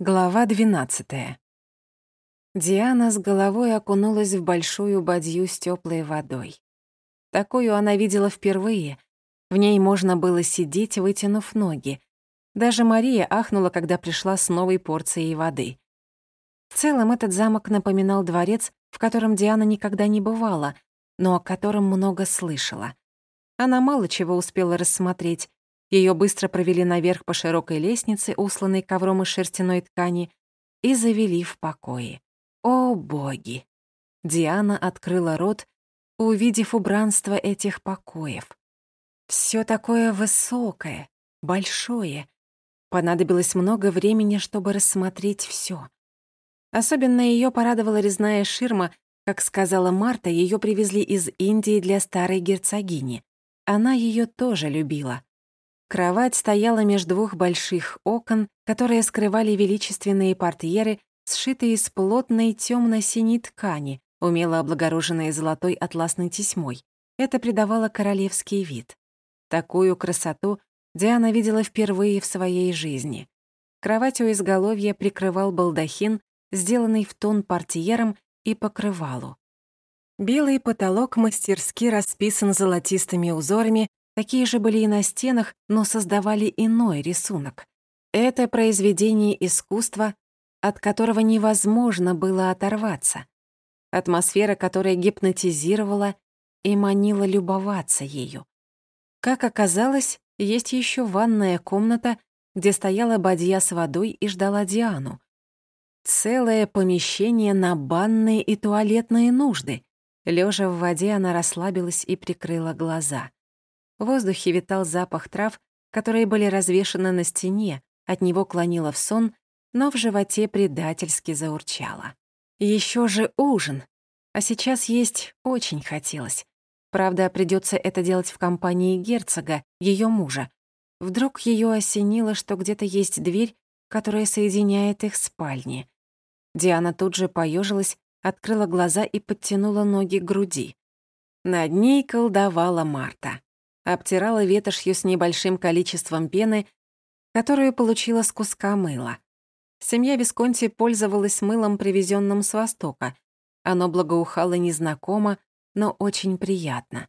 Глава 12. Диана с головой окунулась в большую бадью с теплой водой. Такую она видела впервые. В ней можно было сидеть, вытянув ноги. Даже Мария ахнула, когда пришла с новой порцией воды. В целом этот замок напоминал дворец, в котором Диана никогда не бывала, но о котором много слышала. Она мало чего успела рассмотреть, Ее быстро провели наверх по широкой лестнице, усланной ковром из шерстяной ткани, и завели в покое. О, боги! Диана открыла рот, увидев убранство этих покоев. Все такое высокое, большое. Понадобилось много времени, чтобы рассмотреть все. Особенно ее порадовала резная ширма, как сказала Марта, ее привезли из Индии для старой герцогини. Она ее тоже любила. Кровать стояла между двух больших окон, которые скрывали величественные портьеры, сшитые из плотной темно-синей ткани, умело облагороженные золотой атласной тесьмой. Это придавало королевский вид. Такую красоту Диана видела впервые в своей жизни. Кровать у изголовья прикрывал балдахин, сделанный в тон портьером и покрывалу. Белый потолок мастерски расписан золотистыми узорами, Такие же были и на стенах, но создавали иной рисунок. Это произведение искусства, от которого невозможно было оторваться. Атмосфера, которая гипнотизировала и манила любоваться ею. Как оказалось, есть еще ванная комната, где стояла бадья с водой и ждала Диану. Целое помещение на банные и туалетные нужды. Лежа в воде, она расслабилась и прикрыла глаза. В воздухе витал запах трав, которые были развешаны на стене, от него клонило в сон, но в животе предательски заурчало. Еще же ужин! А сейчас есть очень хотелось. Правда, придется это делать в компании герцога, ее мужа. Вдруг ее осенило, что где-то есть дверь, которая соединяет их спальни. Диана тут же поежилась, открыла глаза и подтянула ноги к груди. Над ней колдовала Марта обтирала ветошью с небольшим количеством пены, которую получила с куска мыла. Семья Висконти пользовалась мылом, привезенным с Востока. Оно благоухало незнакомо, но очень приятно.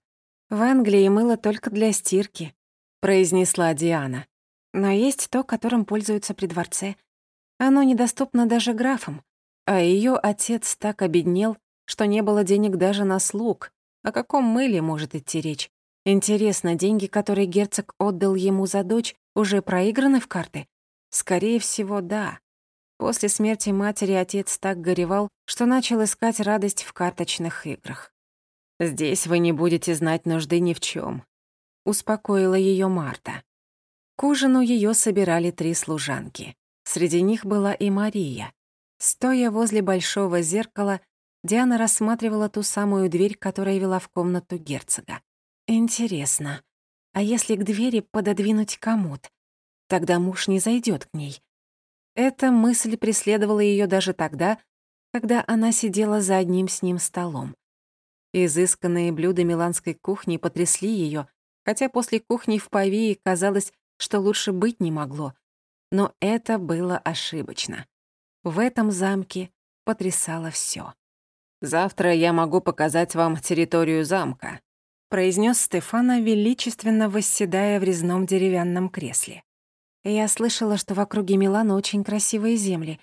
«В Англии мыло только для стирки», — произнесла Диана. «Но есть то, которым пользуются при дворце. Оно недоступно даже графам. А ее отец так обеднел, что не было денег даже на слуг. О каком мыле может идти речь? Интересно, деньги, которые герцог отдал ему за дочь, уже проиграны в карты? Скорее всего, да. После смерти матери отец так горевал, что начал искать радость в карточных играх. «Здесь вы не будете знать нужды ни в чем, успокоила ее Марта. К ужину ее собирали три служанки. Среди них была и Мария. Стоя возле большого зеркала, Диана рассматривала ту самую дверь, которая вела в комнату герцога. Интересно, а если к двери пододвинуть комод? Тогда муж не зайдет к ней. Эта мысль преследовала ее даже тогда, когда она сидела за одним с ним столом. Изысканные блюда миланской кухни потрясли ее, хотя после кухни в Павии казалось, что лучше быть не могло. Но это было ошибочно. В этом замке потрясало все. «Завтра я могу показать вам территорию замка», произнес Стефана, величественно восседая в резном деревянном кресле. Я слышала, что в округе Милана очень красивые земли.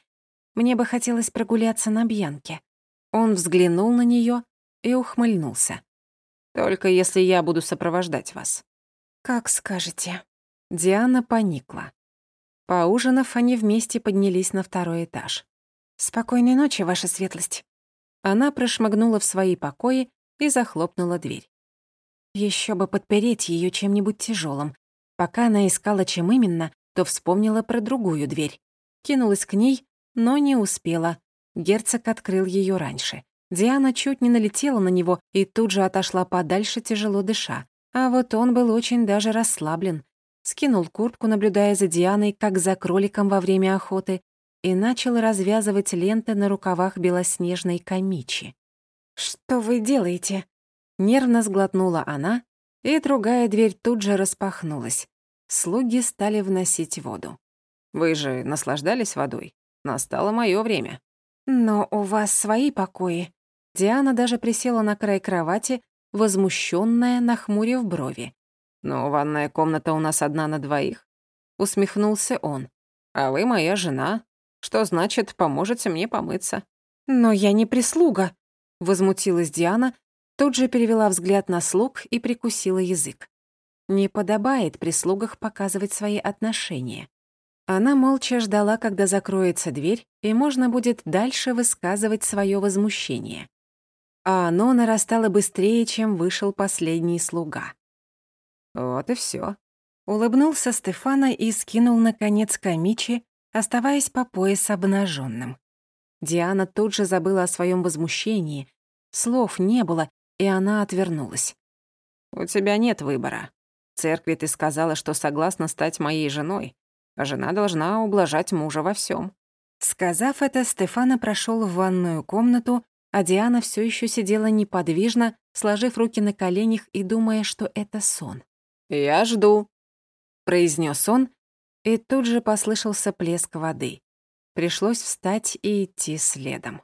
Мне бы хотелось прогуляться на Бьянке. Он взглянул на нее и ухмыльнулся. «Только если я буду сопровождать вас». «Как скажете». Диана поникла. Поужинав, они вместе поднялись на второй этаж. «Спокойной ночи, ваша светлость». Она прошмыгнула в свои покои и захлопнула дверь. Еще бы подпереть ее чем-нибудь тяжелым. Пока она искала, чем именно, то вспомнила про другую дверь. Кинулась к ней, но не успела. Герцог открыл ее раньше. Диана чуть не налетела на него и тут же отошла подальше, тяжело дыша. А вот он был очень даже расслаблен. Скинул куртку, наблюдая за Дианой, как за кроликом во время охоты, и начал развязывать ленты на рукавах белоснежной камичи. «Что вы делаете?» Нервно сглотнула она, и другая дверь тут же распахнулась. Слуги стали вносить воду. «Вы же наслаждались водой?» Настало мое время. Но у вас свои покои. Диана даже присела на край кровати, возмущенная, нахмурив брови. «Но ванная комната у нас одна на двоих», — усмехнулся он. «А вы моя жена, что значит, поможете мне помыться». «Но я не прислуга», — возмутилась Диана, тут же перевела взгляд на слуг и прикусила язык. Не подобает прислугах показывать свои отношения. Она молча ждала, когда закроется дверь, и можно будет дальше высказывать свое возмущение. А оно нарастало быстрее, чем вышел последний слуга. Вот и все. Улыбнулся Стефана и скинул, наконец, камичи, оставаясь по пояс обнаженным. Диана тут же забыла о своем возмущении. Слов не было, и она отвернулась. «У тебя нет выбора. Церкви ты сказала, что согласна стать моей женой, а жена должна ублажать мужа во всем. Сказав это, Стефана прошел в ванную комнату, а Диана все еще сидела неподвижно, сложив руки на коленях и думая, что это сон. «Я жду», — произнес он, и тут же послышался плеск воды. Пришлось встать и идти следом.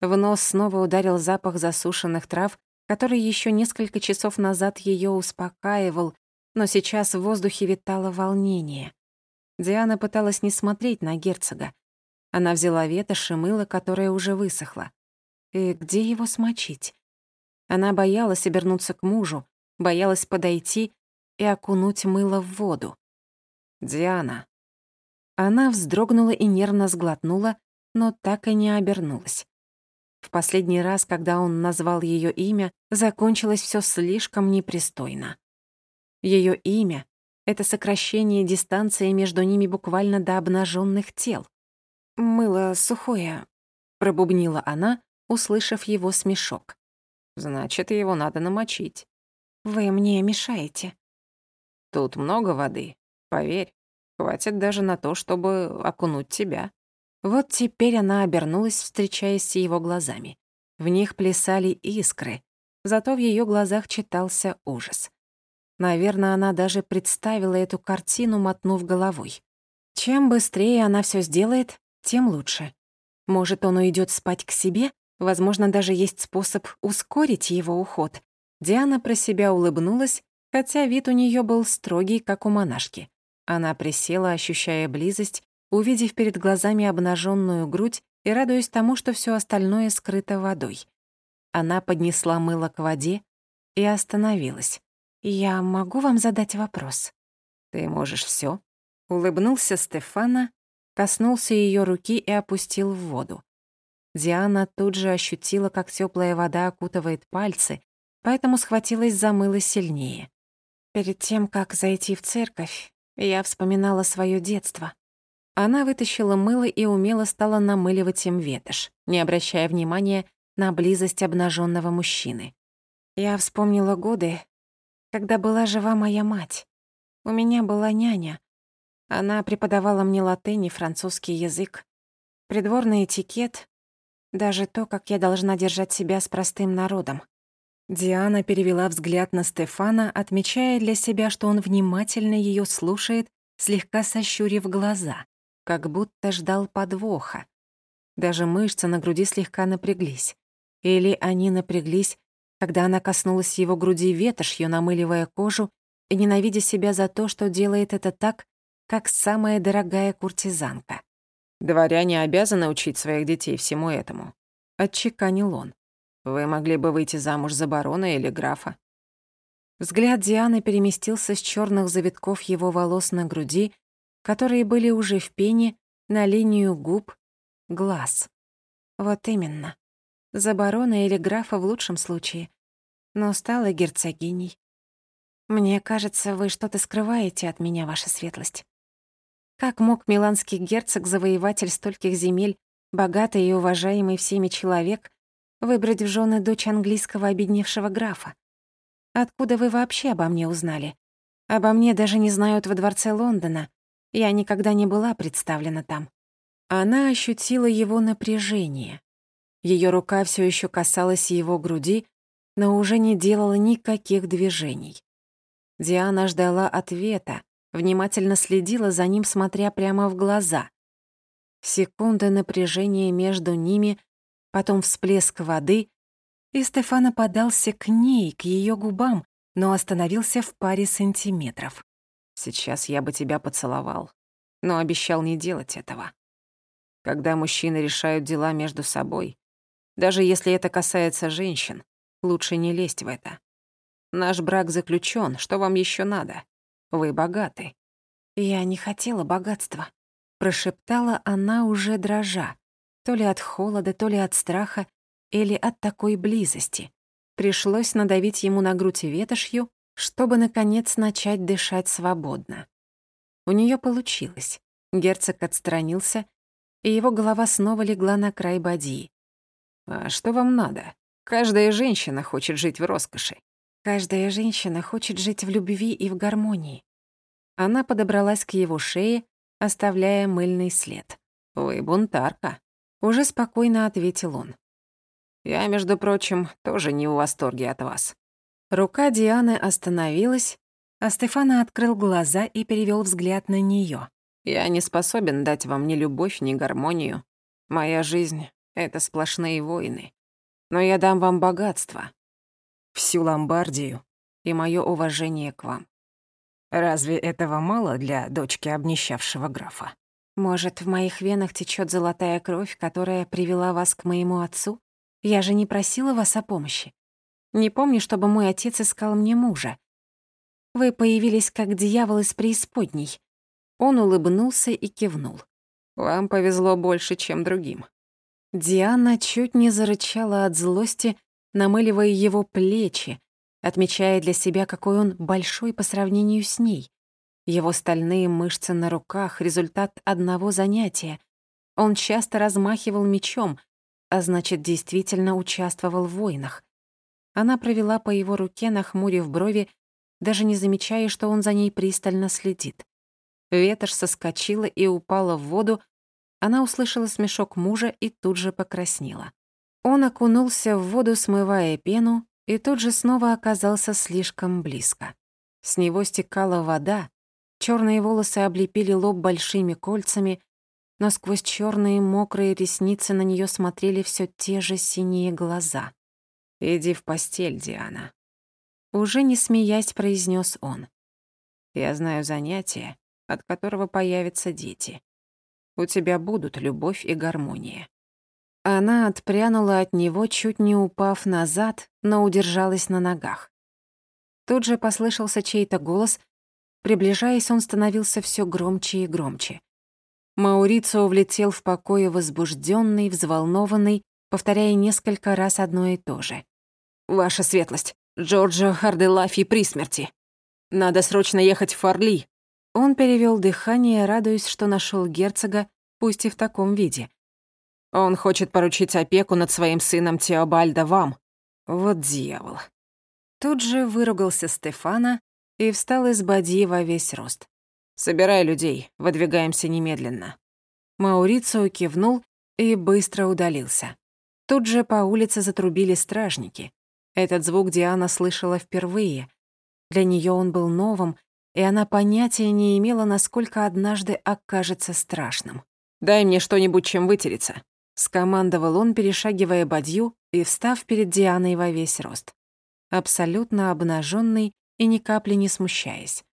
В нос снова ударил запах засушенных трав, который еще несколько часов назад ее успокаивал, но сейчас в воздухе витало волнение. Диана пыталась не смотреть на герцога. Она взяла ветошь и мыло, которое уже высохло. И где его смочить? Она боялась обернуться к мужу, боялась подойти и окунуть мыло в воду. «Диана», она вздрогнула и нервно сглотнула, но так и не обернулась. В последний раз, когда он назвал ее имя, закончилось все слишком непристойно. Ее имя — это сокращение дистанции между ними буквально до обнаженных тел. «Мыло сухое», — пробубнила она, услышав его смешок. «Значит, его надо намочить». «Вы мне мешаете». «Тут много воды, поверь». Хватит даже на то, чтобы окунуть тебя. Вот теперь она обернулась, встречаясь с его глазами. В них плясали искры, зато в ее глазах читался ужас. Наверное, она даже представила эту картину, мотнув головой. Чем быстрее она все сделает, тем лучше. Может, он уйдет спать к себе? Возможно, даже есть способ ускорить его уход. Диана про себя улыбнулась, хотя вид у нее был строгий, как у монашки. Она присела, ощущая близость, увидев перед глазами обнаженную грудь и радуясь тому, что все остальное скрыто водой. Она поднесла мыло к воде и остановилась. «Я могу вам задать вопрос?» «Ты можешь все. Улыбнулся Стефана, коснулся ее руки и опустил в воду. Диана тут же ощутила, как теплая вода окутывает пальцы, поэтому схватилась за мыло сильнее. Перед тем, как зайти в церковь, я вспоминала свое детство. Она вытащила мыло и умело стала намыливать им ветошь, не обращая внимания на близость обнаженного мужчины. Я вспомнила годы, когда была жива моя мать. У меня была няня. Она преподавала мне латынь и французский язык, придворный этикет, даже то, как я должна держать себя с простым народом. Диана перевела взгляд на Стефана, отмечая для себя, что он внимательно ее слушает, слегка сощурив глаза, как будто ждал подвоха. Даже мышцы на груди слегка напряглись. Или они напряглись, когда она коснулась его груди ветошью, намыливая кожу и ненавидя себя за то, что делает это так, как самая дорогая куртизанка. «Дворяне обязаны учить своих детей всему этому», — отчеканил он. Вы могли бы выйти замуж за барона или графа». Взгляд Дианы переместился с черных завитков его волос на груди, которые были уже в пене, на линию губ, глаз. Вот именно. За барона или графа в лучшем случае. Но стала герцогиней. Мне кажется, вы что-то скрываете от меня, ваша светлость. Как мог миланский герцог, завоеватель стольких земель, богатый и уважаемый всеми человек, выбрать в жены дочь английского обедневшего графа. Откуда вы вообще обо мне узнали? Обо мне даже не знают во дворце Лондона. Я никогда не была представлена там. Она ощутила его напряжение. Ее рука все еще касалась его груди, но уже не делала никаких движений. Диана ждала ответа, внимательно следила за ним, смотря прямо в глаза. Секунда напряжения между ними, потом всплеск воды, и Стефана подался к ней, к ее губам, но остановился в паре сантиметров. «Сейчас я бы тебя поцеловал, но обещал не делать этого. Когда мужчины решают дела между собой, даже если это касается женщин, лучше не лезть в это. Наш брак заключен, что вам еще надо? Вы богаты». «Я не хотела богатства», — прошептала она уже дрожа, то ли от холода, то ли от страха, или от такой близости. Пришлось надавить ему на грудь ветошью, чтобы, наконец, начать дышать свободно. У нее получилось. Герцог отстранился, и его голова снова легла на край бадьи. «А что вам надо? Каждая женщина хочет жить в роскоши». «Каждая женщина хочет жить в любви и в гармонии». Она подобралась к его шее, оставляя мыльный след. «Вы бунтарка», — уже спокойно ответил он. Я, между прочим, тоже не в восторге от вас». Рука Дианы остановилась, а Стефана открыл глаза и перевел взгляд на нее. «Я не способен дать вам ни любовь, ни гармонию. Моя жизнь — это сплошные войны. Но я дам вам богатство, всю Ломбардию и мое уважение к вам. Разве этого мало для дочки обнищавшего графа? Может, в моих венах течет золотая кровь, которая привела вас к моему отцу? Я же не просила вас о помощи. Не помню, чтобы мой отец искал мне мужа. Вы появились как дьявол из преисподней. Он улыбнулся и кивнул. Вам повезло больше, чем другим. Диана чуть не зарычала от злости, намыливая его плечи, отмечая для себя, какой он большой по сравнению с ней. Его стальные мышцы на руках — результат одного занятия. Он часто размахивал мечом, а значит, действительно участвовал в войнах. Она провела по его руке, нахмурив брови, даже не замечая, что он за ней пристально следит. Ветошь соскочила и упала в воду, она услышала смешок мужа и тут же покраснела. Он окунулся в воду, смывая пену, и тут же снова оказался слишком близко. С него стекала вода, черные волосы облепили лоб большими кольцами, но сквозь черные мокрые ресницы на нее смотрели все те же синие глаза. «Иди в постель, Диана», — уже не смеясь произнес он. «Я знаю занятие, от которого появятся дети. У тебя будут любовь и гармония». Она отпрянула от него, чуть не упав назад, но удержалась на ногах. Тут же послышался чей-то голос. Приближаясь, он становился все громче и громче. Маурицио влетел в покое возбужденный, взволнованный, повторяя несколько раз одно и то же. «Ваша светлость, Джорджо Харделафи при смерти. Надо срочно ехать в Фарли». Он перевел дыхание, радуясь, что нашел герцога, пусть и в таком виде. «Он хочет поручить опеку над своим сыном Теобальдо вам. Вот дьявол». Тут же выругался Стефана и встал из бадьи во весь рост. «Собирай людей, выдвигаемся немедленно». Маурицио кивнул и быстро удалился. Тут же по улице затрубили стражники. Этот звук Диана слышала впервые. Для нее он был новым, и она понятия не имела, насколько однажды окажется страшным. «Дай мне что-нибудь, чем вытереться», — скомандовал он, перешагивая бадью и встав перед Дианой во весь рост. Абсолютно обнаженный и ни капли не смущаясь.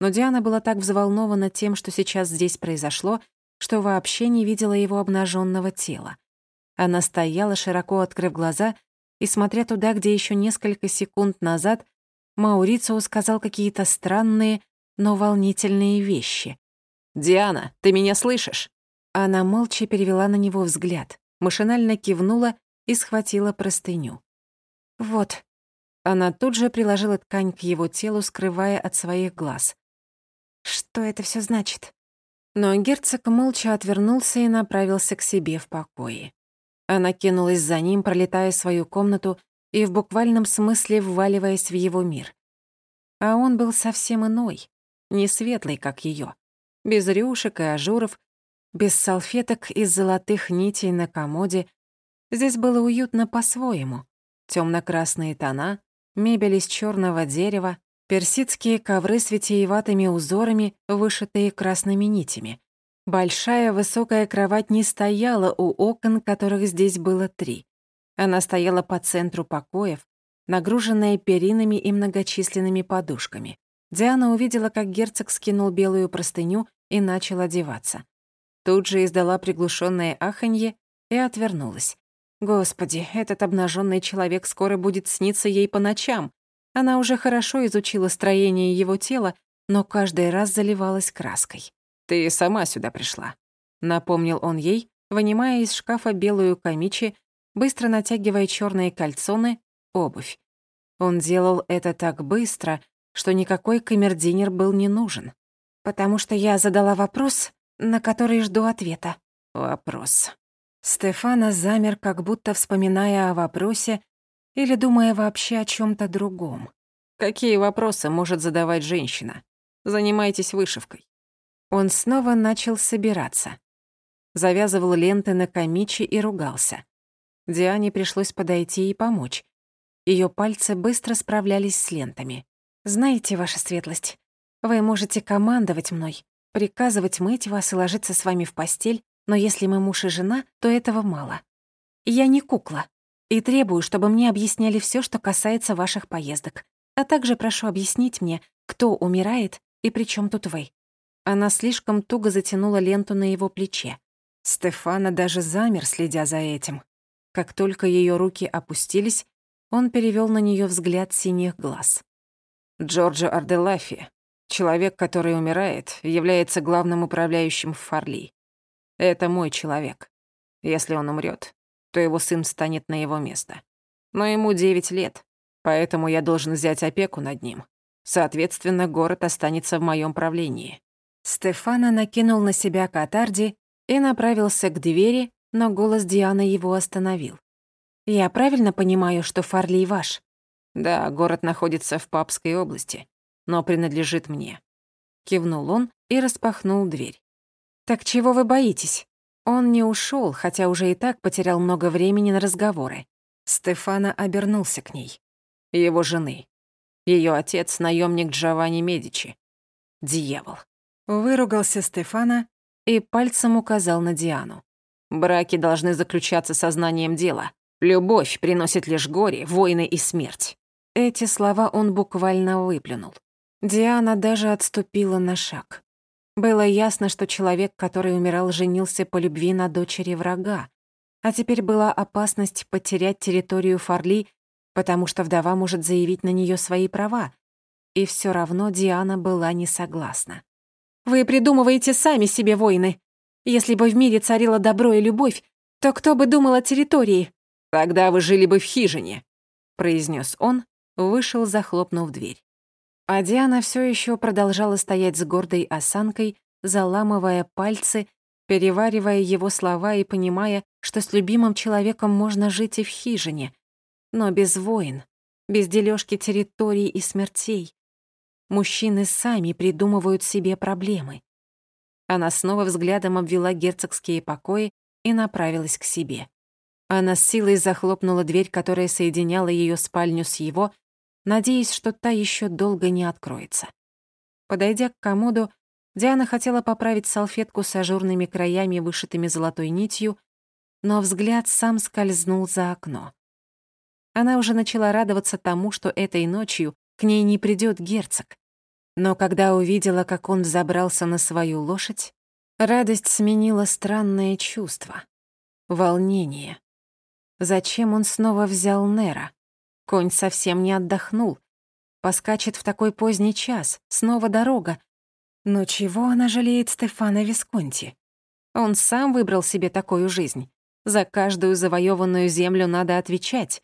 Но Диана была так взволнована тем, что сейчас здесь произошло, что вообще не видела его обнаженного тела. Она стояла, широко открыв глаза, и, смотря туда, где еще несколько секунд назад Маурицио сказал какие-то странные, но волнительные вещи. «Диана, ты меня слышишь?» Она молча перевела на него взгляд, машинально кивнула и схватила простыню. «Вот». Она тут же приложила ткань к его телу, скрывая от своих глаз. Что это все значит? Но герцог молча отвернулся и направился к себе в покое. Она кинулась за ним, пролетая свою комнату и в буквальном смысле вваливаясь в его мир. А он был совсем иной, не светлый, как ее, без рюшек и ажуров, без салфеток из золотых нитей на комоде. Здесь было уютно по-своему. темно-красные тона, мебель из черного дерева, персидские ковры с витиеватыми узорами, вышитые красными нитями. Большая высокая кровать не стояла у окон, которых здесь было три. Она стояла по центру покоев, нагруженная перинами и многочисленными подушками. Диана увидела, как герцог скинул белую простыню и начал одеваться. Тут же издала приглушенное аханье и отвернулась. Господи, этот обнаженный человек скоро будет сниться ей по ночам. Она уже хорошо изучила строение его тела, но каждый раз заливалась краской. «Ты сама сюда пришла», — напомнил он ей, вынимая из шкафа белую камичи, быстро натягивая черные кальцоны, обувь. Он делал это так быстро, что никакой камердинер был не нужен. «Потому что я задала вопрос, на который жду ответа». «Вопрос». Стефана замер, как будто вспоминая о вопросе или думая вообще о чем то другом. «Какие вопросы может задавать женщина? Занимайтесь вышивкой». Он снова начал собираться. Завязывал ленты на камичи и ругался. Диане пришлось подойти и помочь. Ее пальцы быстро справлялись с лентами. «Знаете, ваша светлость, вы можете командовать мной, приказывать мыть вас и ложиться с вами в постель, но если мы муж и жена, то этого мало. Я не кукла и требую, чтобы мне объясняли все, что касается ваших поездок. А также прошу объяснить мне, кто умирает и при чем тут вы». Она слишком туго затянула ленту на его плече. Стефана даже замер, следя за этим. Как только ее руки опустились, он перевел на нее взгляд синих глаз. Джорджо Арделафи, человек, который умирает, является главным управляющим в Фарли. Это мой человек. Если он умрет, то его сын станет на его место. Но ему 9 лет, поэтому я должен взять опеку над ним. Соответственно, город останется в моем правлении. Стефана накинул на себя катарди и направился к двери, но голос Дианы его остановил. «Я правильно понимаю, что Фарли ваш?» Да, город находится в Папской области, но принадлежит мне. Кивнул он и распахнул дверь. Так чего вы боитесь? Он не ушел, хотя уже и так потерял много времени на разговоры. Стефана обернулся к ней. Его жены. Ее отец — наемник Джованни Медичи. Дьявол. Выругался Стефана и пальцем указал на Диану. Браки должны заключаться сознанием дела. Любовь приносит лишь горе, войны и смерть. Эти слова он буквально выплюнул. Диана даже отступила на шаг. Было ясно, что человек, который умирал, женился по любви на дочери врага, а теперь была опасность потерять территорию Фарли, потому что вдова может заявить на нее свои права, и все равно Диана была не согласна. «Вы придумываете сами себе войны. Если бы в мире царило добро и любовь, то кто бы думал о территории?» «Тогда вы жили бы в хижине», — произнес он, вышел, захлопнув дверь. А Диана все еще продолжала стоять с гордой осанкой, заламывая пальцы, переваривая его слова и понимая, что с любимым человеком можно жить и в хижине, но без войн, без дележки территорий и смертей. Мужчины сами придумывают себе проблемы. Она снова взглядом обвела герцогские покои и направилась к себе. Она с силой захлопнула дверь, которая соединяла ее спальню с его, надеясь, что та еще долго не откроется. Подойдя к комоду, Диана хотела поправить салфетку с ажурными краями, вышитыми золотой нитью, но взгляд сам скользнул за окно. Она уже начала радоваться тому, что этой ночью к ней не придет герцог. Но когда увидела, как он взобрался на свою лошадь, радость сменила странное чувство — волнение. Зачем он снова взял Нера? Конь совсем не отдохнул. Поскачет в такой поздний час, снова дорога. Но чего она жалеет Стефана Висконти? Он сам выбрал себе такую жизнь. За каждую завоеванную землю надо отвечать.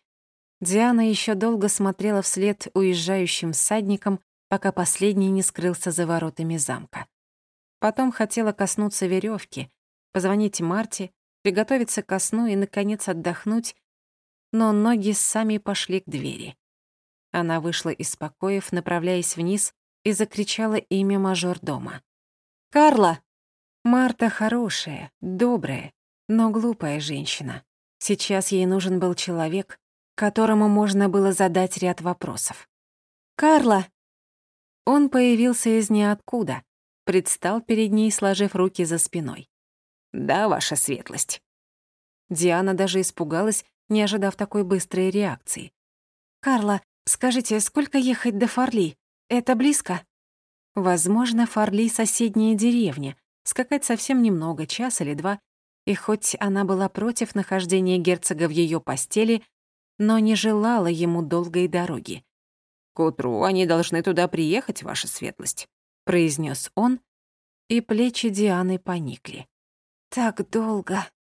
Диана еще долго смотрела вслед уезжающим всадникам, пока последний не скрылся за воротами замка. Потом хотела коснуться веревки, позвонить Марте, приготовиться ко сну и, наконец, отдохнуть, но ноги сами пошли к двери. Она вышла из покоев, направляясь вниз, и закричала имя мажордома. «Карла!» Марта хорошая, добрая, но глупая женщина. Сейчас ей нужен был человек, которому можно было задать ряд вопросов. «Карла!» Он появился из ниоткуда, предстал перед ней, сложив руки за спиной. «Да, ваша светлость». Диана даже испугалась, не ожидав такой быстрой реакции. «Карла, скажите, сколько ехать до Фарли? Это близко?» Возможно, Фарли — соседняя деревня. Скакать совсем немного, час или два. И хоть она была против нахождения герцога в ее постели, но не желала ему долгой дороги. «К утру они должны туда приехать, ваша светлость», — произнес он, и плечи Дианы поникли. «Так долго»,